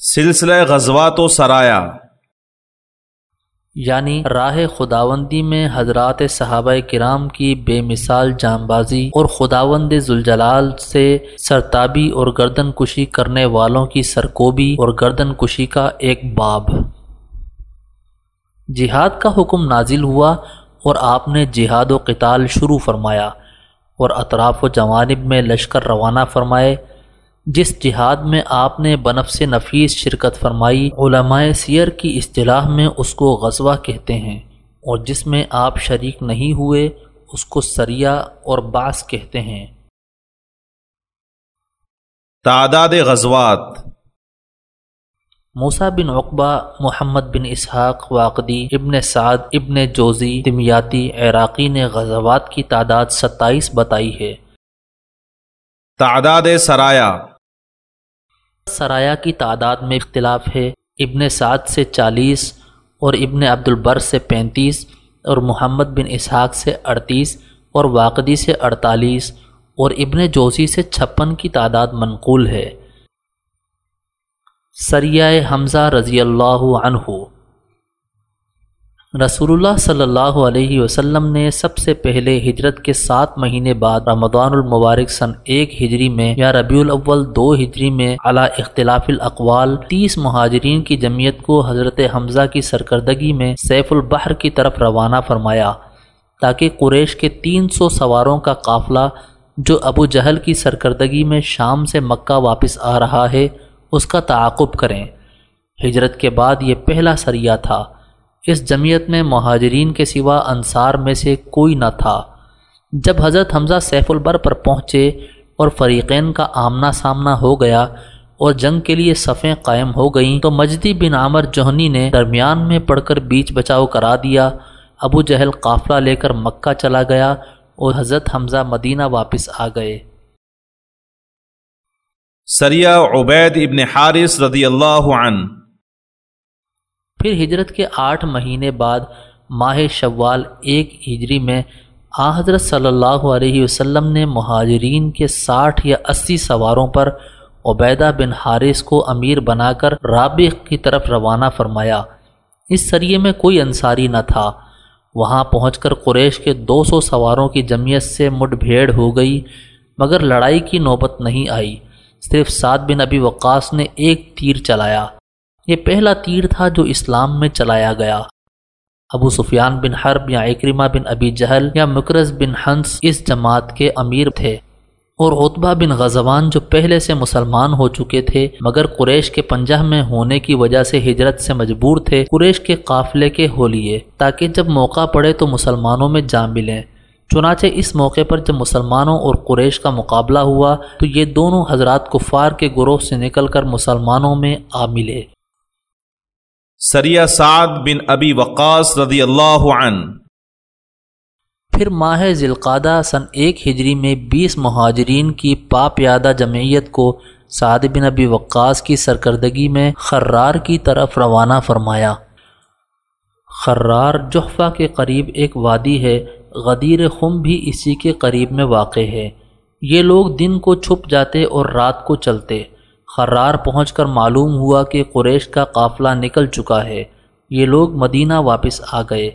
سلسلہ غزوات و سرایا۔ یعنی راہ خداوندی میں حضرات صحابہ کرام کی بے مثال جام بازی اور خداوند زلجلال سے سرتابی اور گردن کشی کرنے والوں کی سرکوبی اور گردن کشی کا ایک باب۔ جہاد کا حکم نازل ہوا اور آپ نے جہاد و قتال شروع فرمایا اور اطراف و جوانب میں لشکر روانہ فرمائے۔ جس جہاد میں آپ نے بنف سے نفیس شرکت فرمائی علماء سیر کی اصطلاح میں اس کو غزوہ کہتے ہیں اور جس میں آپ شریک نہیں ہوئے اس کو سریا اور باس کہتے ہیں۔ تعداد غزوات موسیٰ بن عقبہ محمد بن اسحاق واقدی ابن سعد ابن جوزی دمیاتی عراقی نے غزوات کی تعداد ستائیس بتائی ہے۔ تعداد سرایا سرایہ کی تعداد میں اختلاف ہے۔ ابن سعد سے چالیس اور ابن عبد البر سے پینتیس اور محمد بن اسحاق سے اڑتیس اور واقدی سے اڑتالیس اور ابن جوزی سے چھپن کی تعداد منقول ہے۔ سریائے حمزہ رضی اللہ عنہ رسول اللہ صلی اللہ علیہ وسلم نے سب سے پہلے ہجرت کے سات مہینے بعد رمضان المبارک سن ایک ہجری میں یا ربیع الاول دو ہجری میں علا اختلاف الاقوال تیس مہاجرین کی جمعیت کو حضرت حمزہ کی سرکردگی میں سیف البحر کی طرف روانہ فرمایا تاکہ قریش کے تین سو سواروں کا قافلہ جو ابو جہل کی سرکردگی میں شام سے مکہ واپس آ رہا ہے اس کا تعاقب کریں۔ ہجرت کے بعد یہ پہلا سریہ تھا۔ اس جمعیت میں مہاجرین کے سوا انصار میں سے کوئی نہ تھا۔ جب حضرت حمزہ سیف البر پر پہنچے اور فریقین کا آمنا سامنا ہو گیا اور جنگ کے لیے صفیں قائم ہو گئیں، تو مجدی بن عامر جوہنی نے درمیان میں پڑھ کر بیچ بچاؤ کرا دیا۔ ابو جہل قافلہ لے کر مکہ چلا گیا اور حضرت حمزہ مدینہ واپس آ گئے۔ سریہ عبید ابن حارث رضی اللہ عنہ پھر ہجرت کے آٹھ مہینے بعد ماہ شوال ایک ہجری میں آ حضرت صلی اللہ علیہ وسلم نے مہاجرین کے ساٹھ یا اسی سواروں پر عبیدہ بن حارث کو امیر بنا کر رابق کی طرف روانہ فرمایا۔ اس سریے میں کوئی انصاری نہ تھا۔ وہاں پہنچ کر قریش کے دو سو سواروں کی جمعیت سے مٹ بھیڑ ہو گئی، مگر لڑائی کی نوبت نہیں آئی۔ صرف سعد بن ابی وقاص نے ایک تیر چلایا۔ یہ پہلا تیر تھا جو اسلام میں چلایا گیا۔ ابو سفیان بن حرب یا اکرمہ بن ابی جہل یا مکرز بن ہنس اس جماعت کے امیر تھے اور عطبہ بن غزوان جو پہلے سے مسلمان ہو چکے تھے، مگر قریش کے پنجہ میں ہونے کی وجہ سے ہجرت سے مجبور تھے، قریش کے قافلے کے ہو لیے۔ تاکہ جب موقع پڑے تو مسلمانوں میں جا ملیں۔ چنانچہ اس موقع پر جب مسلمانوں اور قریش کا مقابلہ ہوا، تو یہ دونوں حضرات کفار کے گروہ سے نکل کر مسلمانوں میں آ ملے۔ سریہ سعد بن ابی وقاص رضی اللہ عنہ۔ پھر ماہ ذلقادہ سن ایک ہجری میں بیس مہاجرین کی پاپیادہ جمعیت کو سعد بن ابی وقاص کی سرکردگی میں خرار کی طرف روانہ فرمایا۔ خرار جحفہ کے قریب ایک وادی ہے، غدیر خم بھی اسی کے قریب میں واقع ہے۔ یہ لوگ دن کو چھپ جاتے اور رات کو چلتے۔ خرار پہنچ کر معلوم ہوا کہ قریش کا قافلہ نکل چکا ہے۔ یہ لوگ مدینہ واپس آ گئے۔